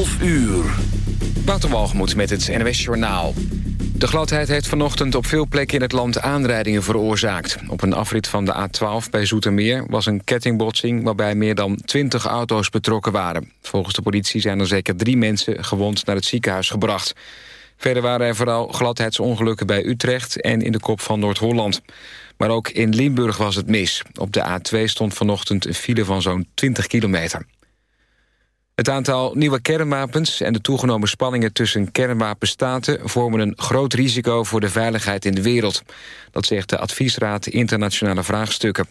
12 uur. Waterwalgemoed met het NWS Journaal. De gladheid heeft vanochtend op veel plekken in het land aanrijdingen veroorzaakt. Op een afrit van de A12 bij Zoetermeer was een kettingbotsing... waarbij meer dan 20 auto's betrokken waren. Volgens de politie zijn er zeker drie mensen gewond naar het ziekenhuis gebracht. Verder waren er vooral gladheidsongelukken bij Utrecht en in de kop van Noord-Holland. Maar ook in Limburg was het mis. Op de A2 stond vanochtend een file van zo'n 20 kilometer. Het aantal nieuwe kernwapens en de toegenomen spanningen tussen kernwapenstaten vormen een groot risico voor de veiligheid in de wereld. Dat zegt de Adviesraad Internationale Vraagstukken.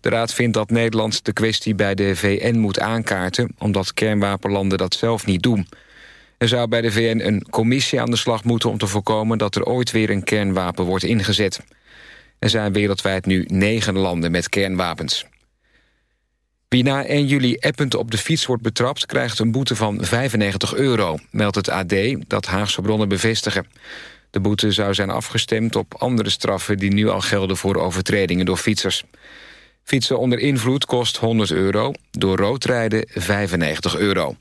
De raad vindt dat Nederland de kwestie bij de VN moet aankaarten... omdat kernwapenlanden dat zelf niet doen. Er zou bij de VN een commissie aan de slag moeten om te voorkomen... dat er ooit weer een kernwapen wordt ingezet. Er zijn wereldwijd nu negen landen met kernwapens. Wie na 1 juli append op de fiets wordt betrapt... krijgt een boete van 95 euro, meldt het AD dat Haagse bronnen bevestigen. De boete zou zijn afgestemd op andere straffen... die nu al gelden voor overtredingen door fietsers. Fietsen onder invloed kost 100 euro, door rood rijden 95 euro.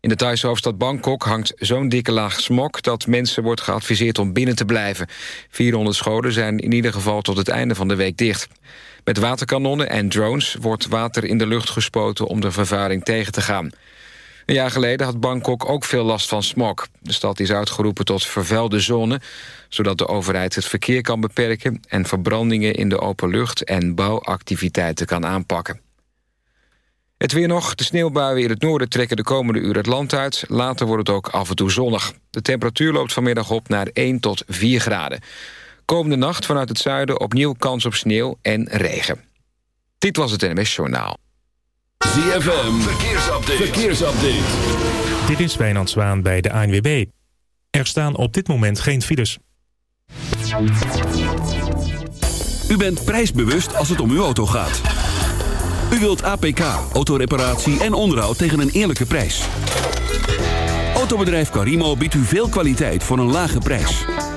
In de Thaise hoofdstad Bangkok hangt zo'n dikke laag smok... dat mensen wordt geadviseerd om binnen te blijven. 400 scholen zijn in ieder geval tot het einde van de week dicht. Met waterkanonnen en drones wordt water in de lucht gespoten... om de vervuiling tegen te gaan. Een jaar geleden had Bangkok ook veel last van smog. De stad is uitgeroepen tot vervuilde zone... zodat de overheid het verkeer kan beperken... en verbrandingen in de open lucht en bouwactiviteiten kan aanpakken. Het weer nog. De sneeuwbuien in het noorden trekken de komende uur het land uit. Later wordt het ook af en toe zonnig. De temperatuur loopt vanmiddag op naar 1 tot 4 graden. Komende nacht vanuit het zuiden opnieuw kans op sneeuw en regen. Dit was het NMS Journaal. ZFM, verkeersupdate. verkeersupdate. Dit is Wijnand Zwaan bij de ANWB. Er staan op dit moment geen files. U bent prijsbewust als het om uw auto gaat. U wilt APK, autoreparatie en onderhoud tegen een eerlijke prijs. Autobedrijf Carimo biedt u veel kwaliteit voor een lage prijs.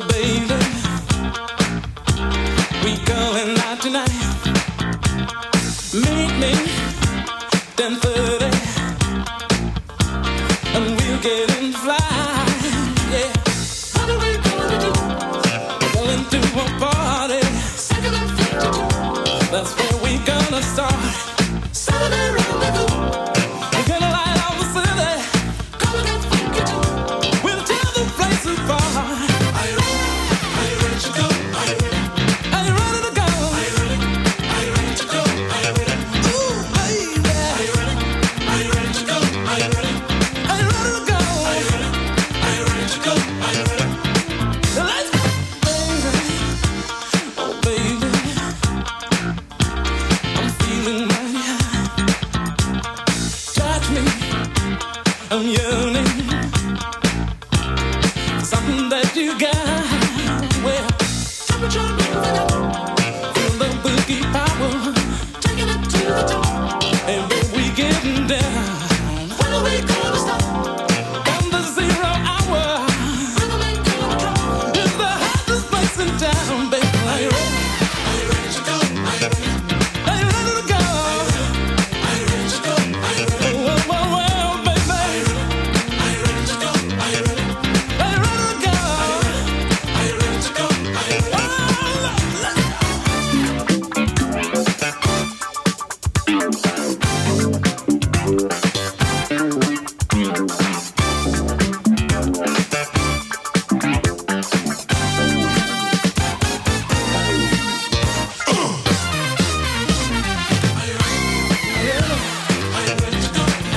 Baby,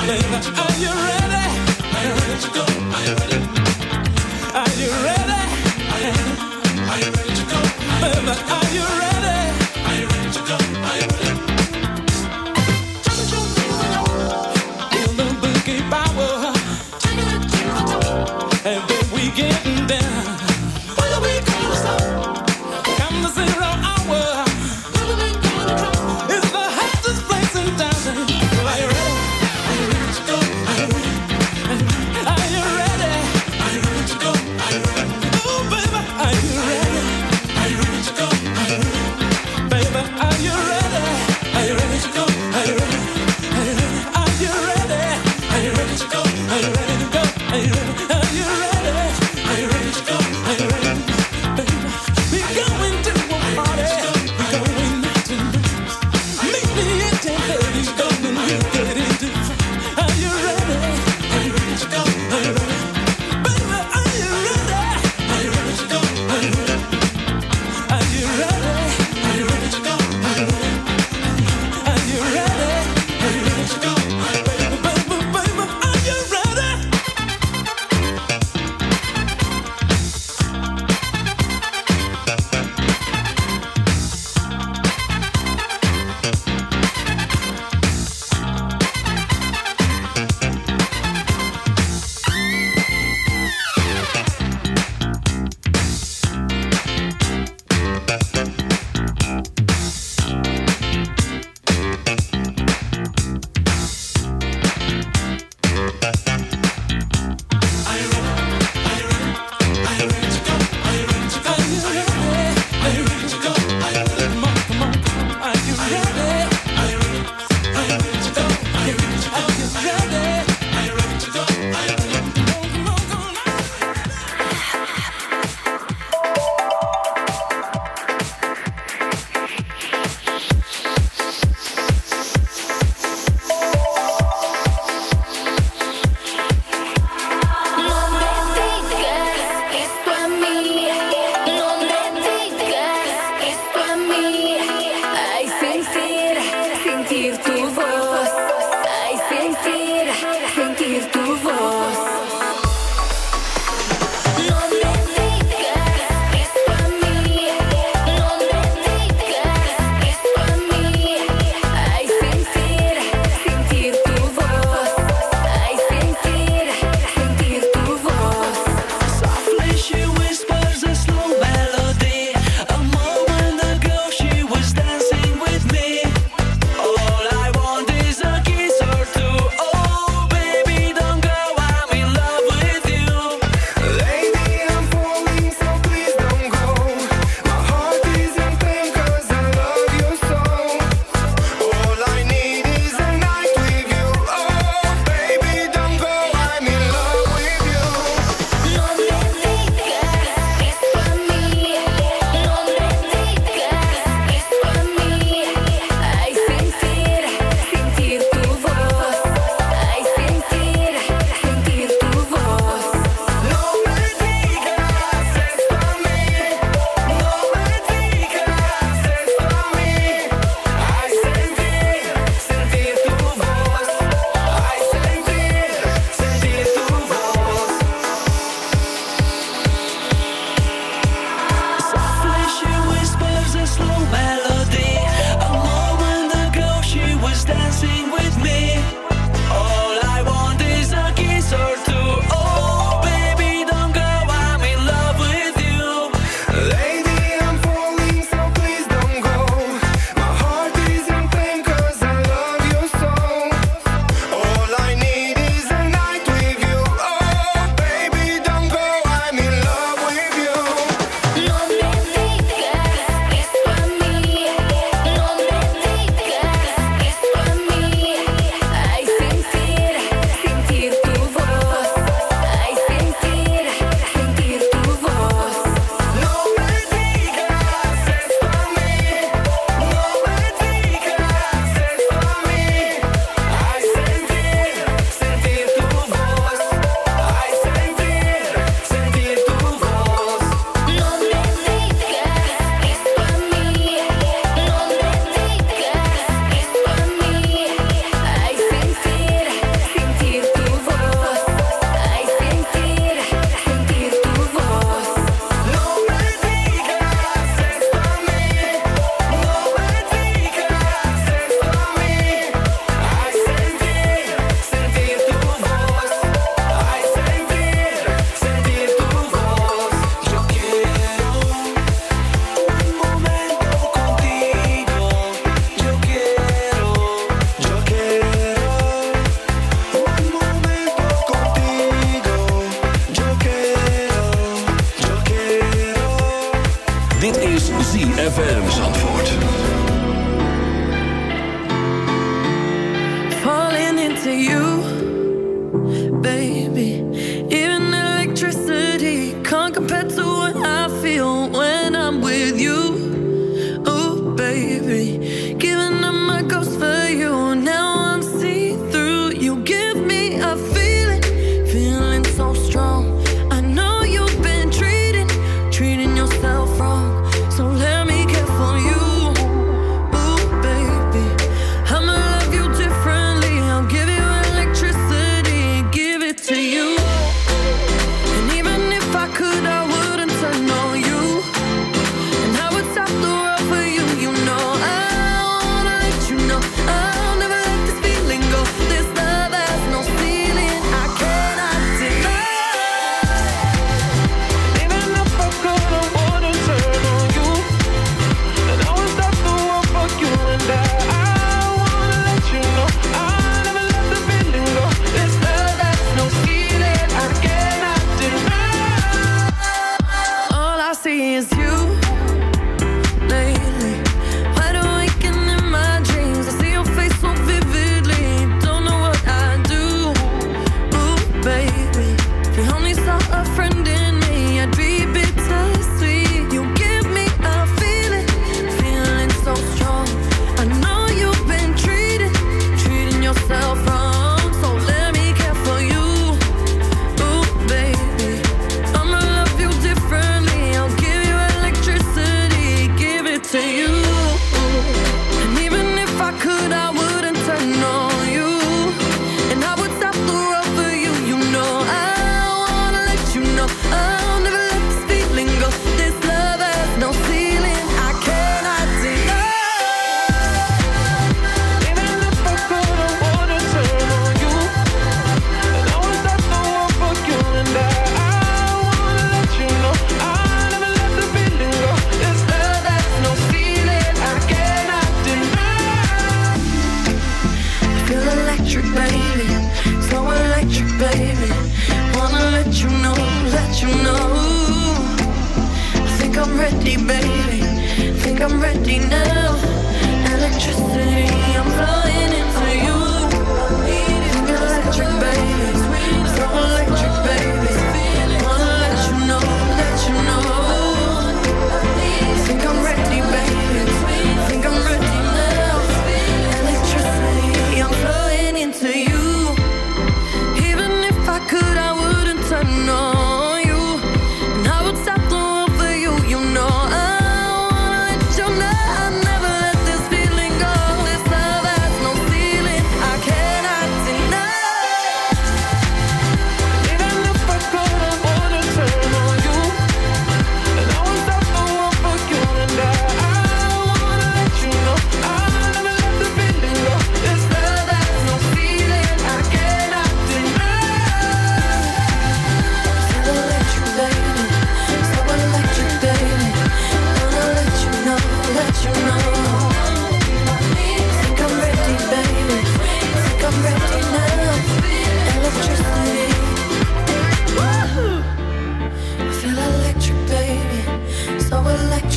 Are you ready? Are you ready to go? Dit is ZFM Zandvoort. falling into you,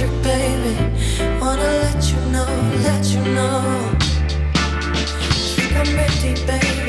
electric, baby. Wanna let you know, let you know. I Think I'm ready, baby.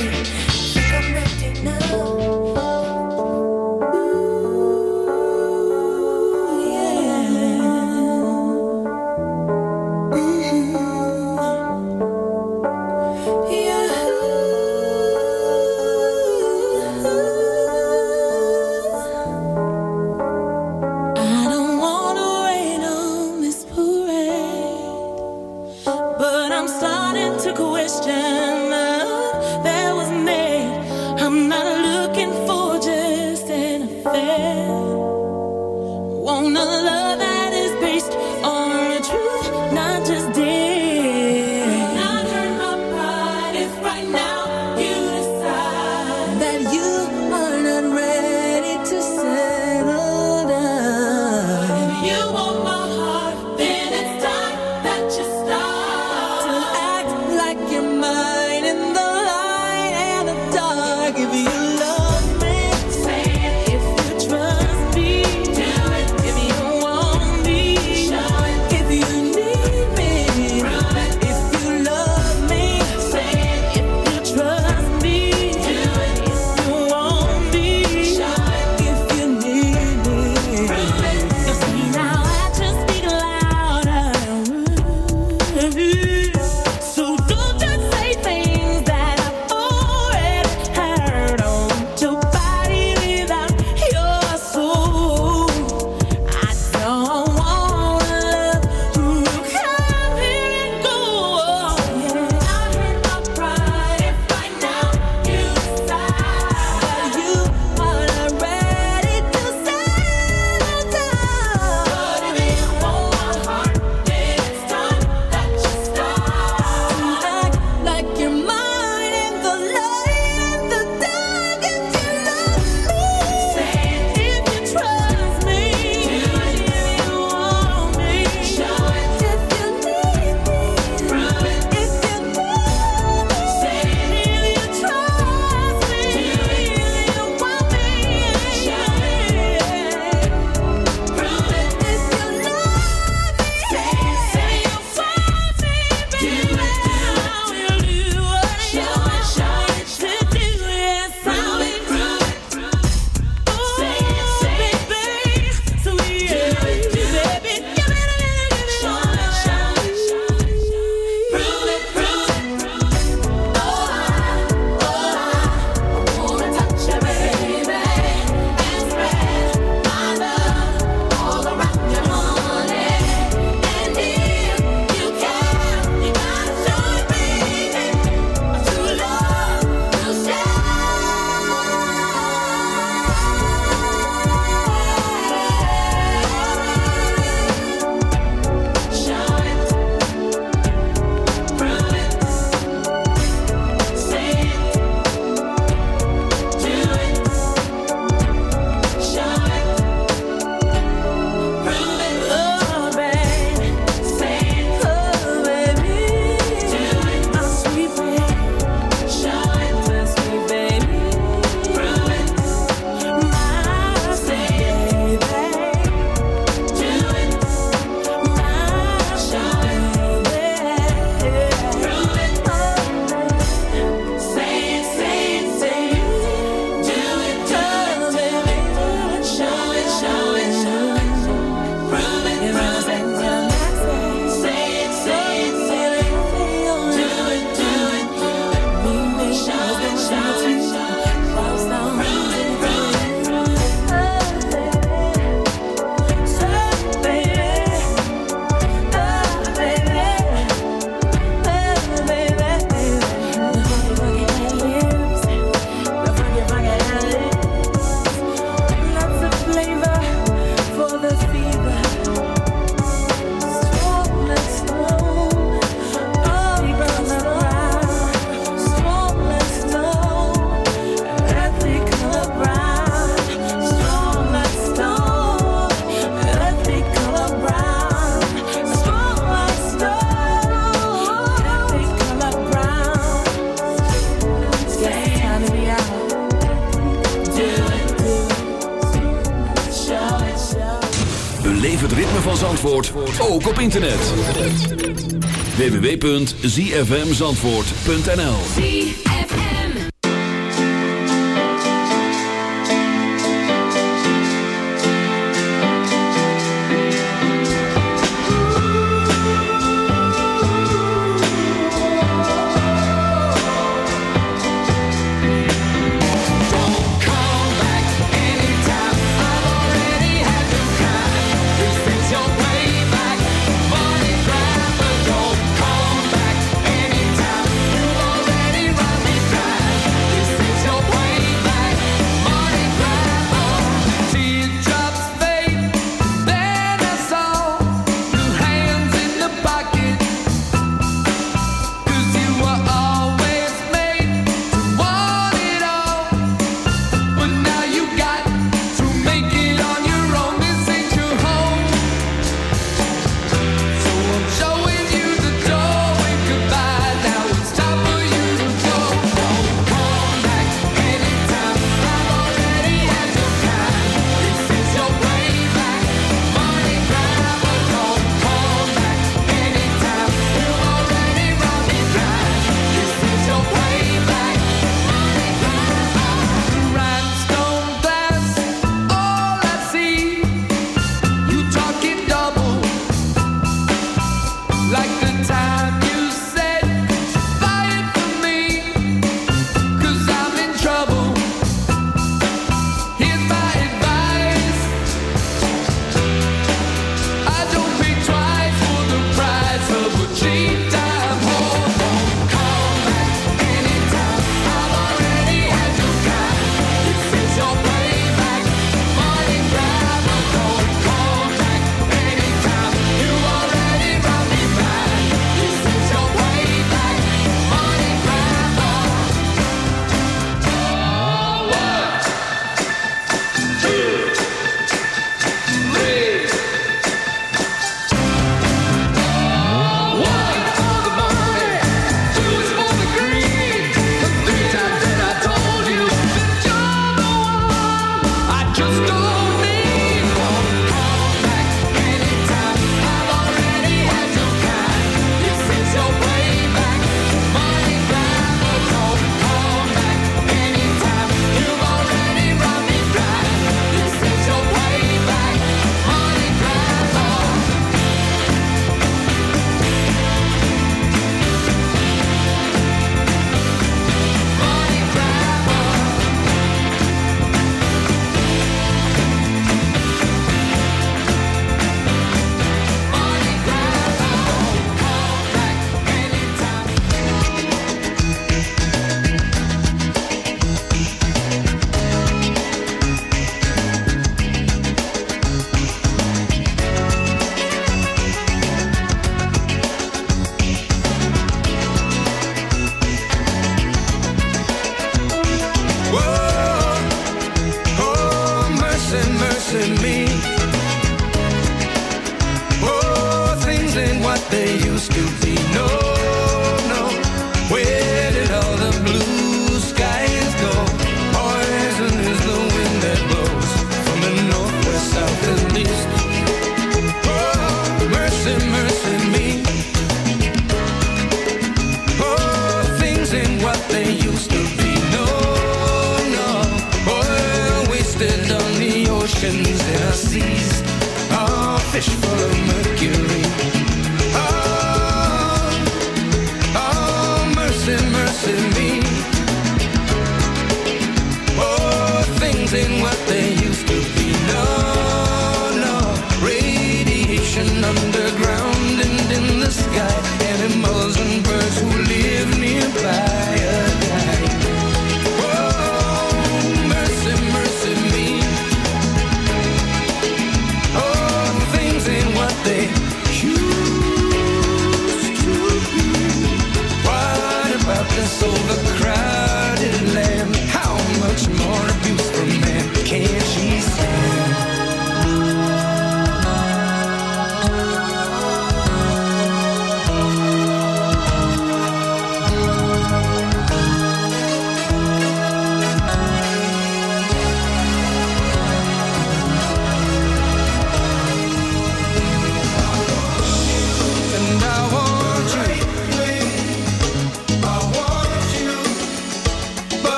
www.zfmzandvoort.nl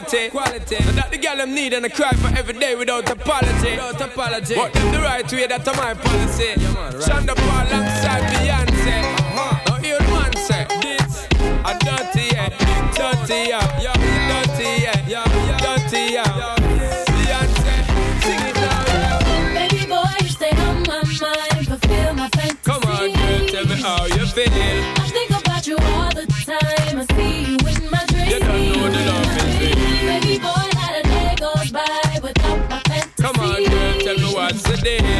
quality. quality. And that the girl them need and I cry for every day without apology. Without apology. But them the right way, that's my policy. Yeah, man, right. Shonda Paul alongside Beyonce. Uh-huh. Now you man say this. I dirty yeah, dirty yeah, yeah, dirty yeah, yeah, dirty yeah. Beyonce, sing it loud. Baby boy, you stay on my mind, fulfill my fantasy. Come on, girl, tell me how you feel. day.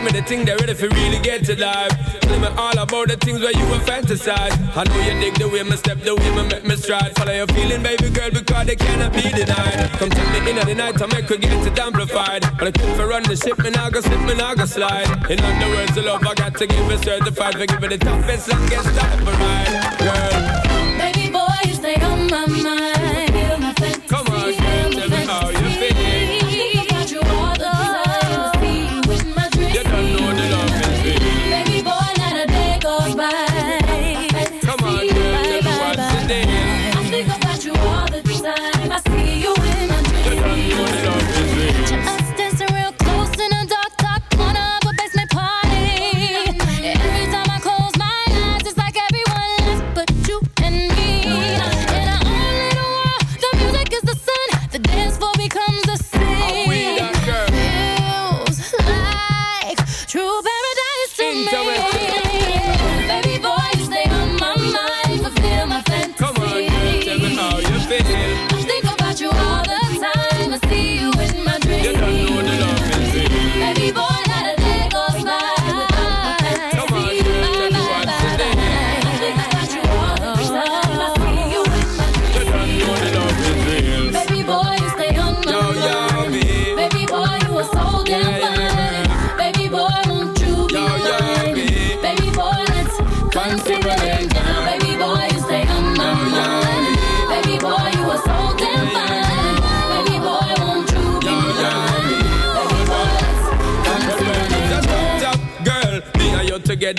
give me the thing they ready for really get to live. Tell me all about the things where you were fantasize. I know you dig the way my step, the way my make me stride. Follow your feeling, baby girl, because they cannot be denied. Come take me in at the night, I make her get it amplified. But I keep for run the ship, and I go slip, and I go slide. In other words, the love I got to give it certified. For give it the toughest, longest time for mine, girl.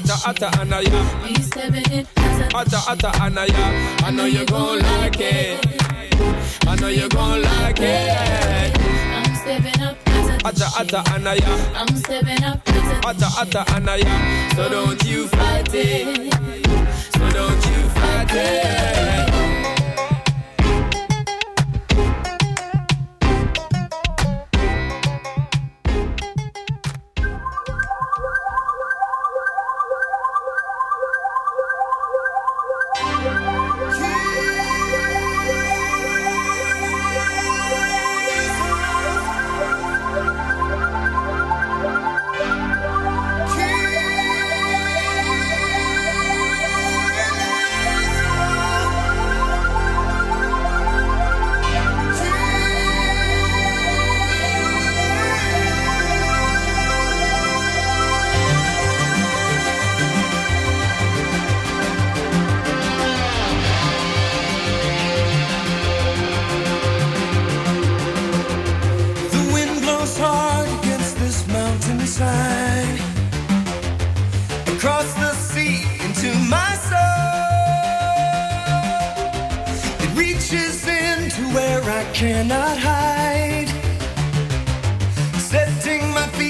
Atta atta be stepping it. atta atta anaya. I know you gon' like it. I know you gon' like it. I'm stepping up. Atta atta anaya, I'm stepping up. atta atta anaya. So don't you fight it. So don't you fight it. I cannot hide, setting my feet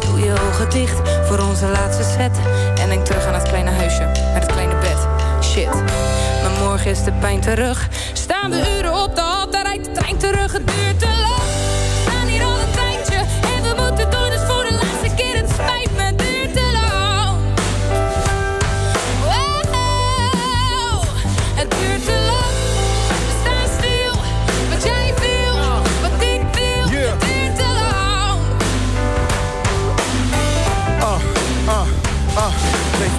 Doe je ogen voor onze laatste set. En denk terug aan het kleine huisje, met het kleine bed. Shit, maar morgen is de pijn terug. Staan we uren op de hal, daar rijdt de trein terug. Het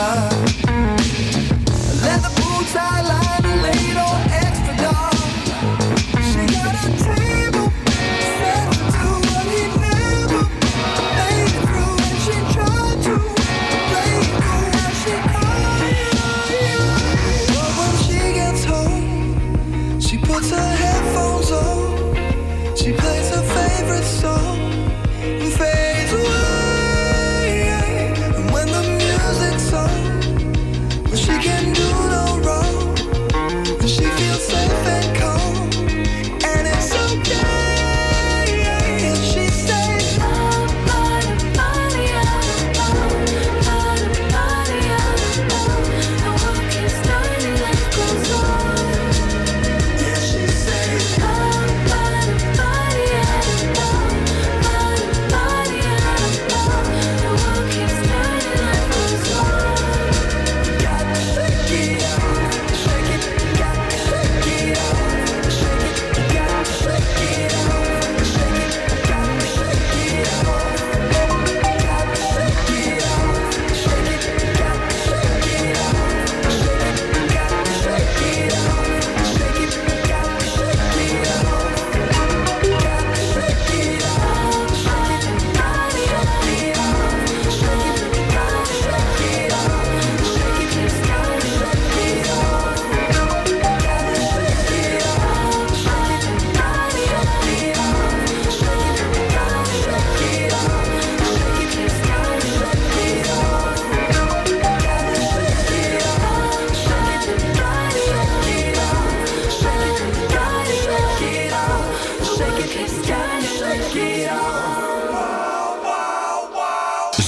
time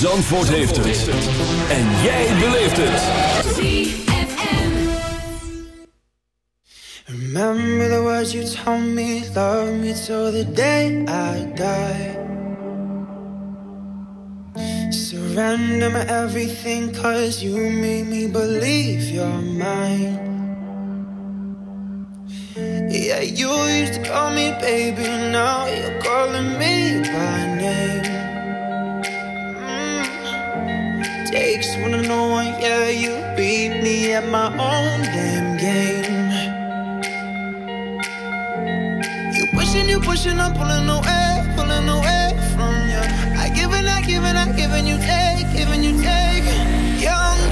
Zandvoort heeft het. En jij beleeft het. Remember the words you told me, love me till the day I die. Surrender my everything, cause you made me believe you're mine. Yeah, you used to call me baby, now you're calling me by name. takes when I know I yeah, you beat me at my own damn game. You pushing, you pushing, I'm pulling away, pulling away from you. I give and I give and I give and you take, giving you take. Young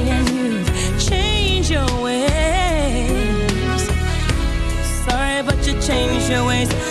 your ways